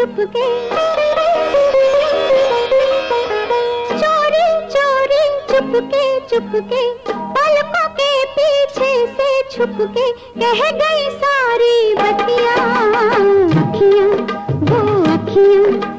चुपके चोरी चोरी चुपके चुपके पलकों के पीछे से छुपके कह गई सारी बतिया। अखियाँ वो अखियाँ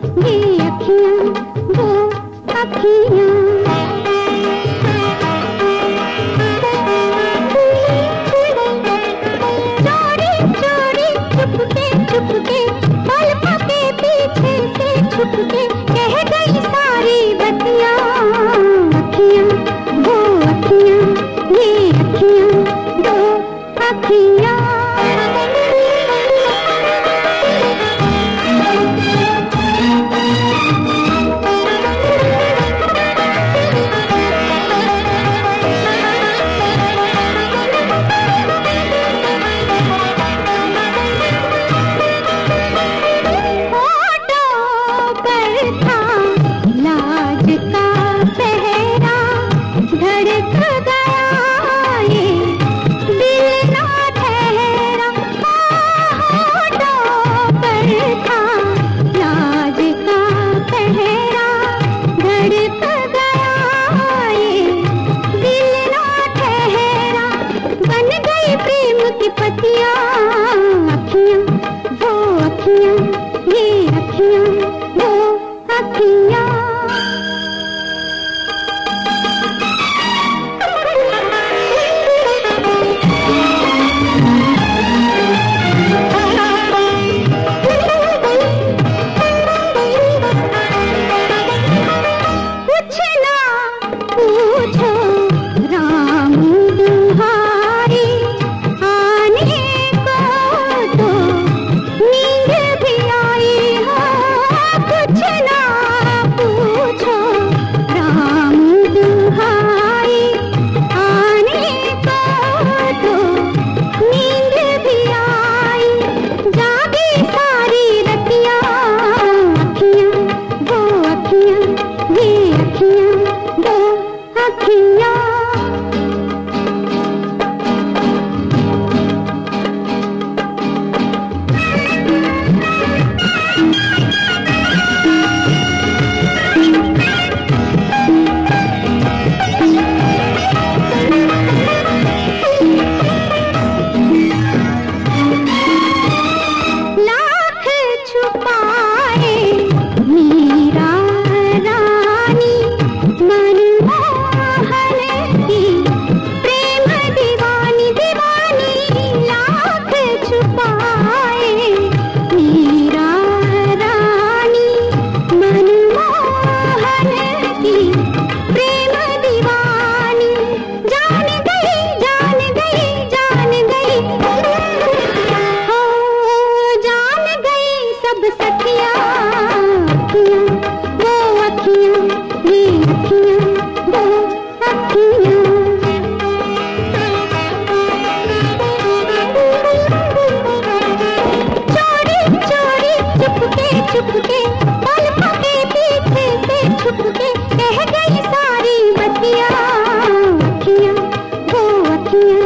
छुप के पलकों के पीछे से छुप के कह गई सारी बतिया अखियाँ वो अखियाँ